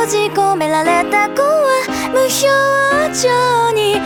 閉じ込められた子は無表情に